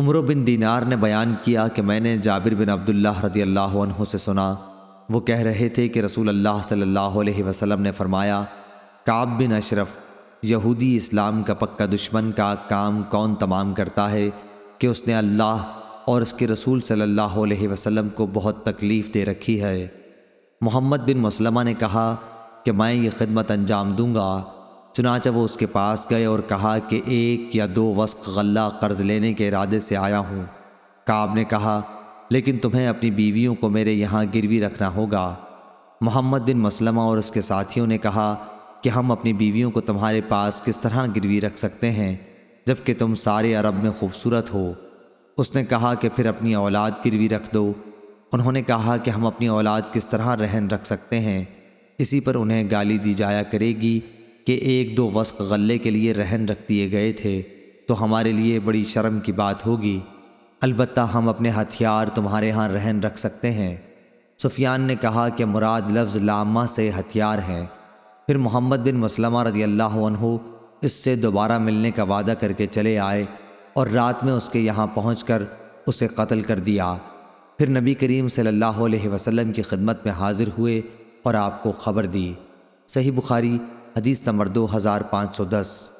عمر بن دینار نے بیان کیا کہ میں نے جابر بن عبداللہ رضی اللہ عنہ سے سنا۔ وہ کہہ رہے تھے کہ رسول اللہ صلی اللہ علیہ وسلم نے فرمایا، کعب بن اشرف، یہودی اسلام کا پکا دشمن کا کام کون تمام کرتا ہے کہ اس نے اللہ اور اس کے رسول صلی اللہ علیہ وسلم کو بہت تکلیف دے رکھی ہے۔ محمد بن مسلمہ نے کہا کہ میں یہ خدمت انجام دوں گا۔ چنانچہ وہ اس کے پاس گئے اور کہا کہ ایک یا دو وسق غلہ قرض لینے کے ارادے سے آیا ہوں۔ کعب نے کہا، لیکن تمہیں اپنی بیویوں کو میرے یہاں گروی رکھنا ہوگا۔ محمد بن مسلمہ اور اس کے ساتھیوں نے کہا کہ ہم اپنی بیویوں کو تمہارے پاس کس طرح گروی رکھ سکتے ہیں جبکہ تم سارے عرب میں خوبصورت ہو۔ اس نے کہا کہ پھر اپنی اولاد گروی رکھ دو۔ انہوں نے کہا کہ ہم اپنی اولاد کس طرح رہن رکھ سکتے ہیں، اسی پر انہیں گالی دی جایا کرے گی۔ کہ ایک دو وسق غلے کے لیے رہن رکھ دیے گئے تھے، تو ہمارے لیے بڑی شرم کی بات ہوگی۔ البتہ ہم اپنے ہتھیار تمہارے ہاں رہن رکھ سکتے ہیں۔ سفیان نے کہا کہ مراد لفظ لامہ سے ہتھیار ہیں پھر محمد بن مسلمہ رضی اللہ عنہ اس سے دوبارہ ملنے کا وعدہ کر کے چلے آئے اور رات میں اس کے یہاں پہنچ کر اسے قتل کر دیا۔ پھر نبی کریم صلی اللہ علیہ وسلم کی خدمت میں حاضر ہوئے اور آپ کو خبر دی۔ صحیح بخاری حدیث نمبر دو ہزار پانچ سو دس۔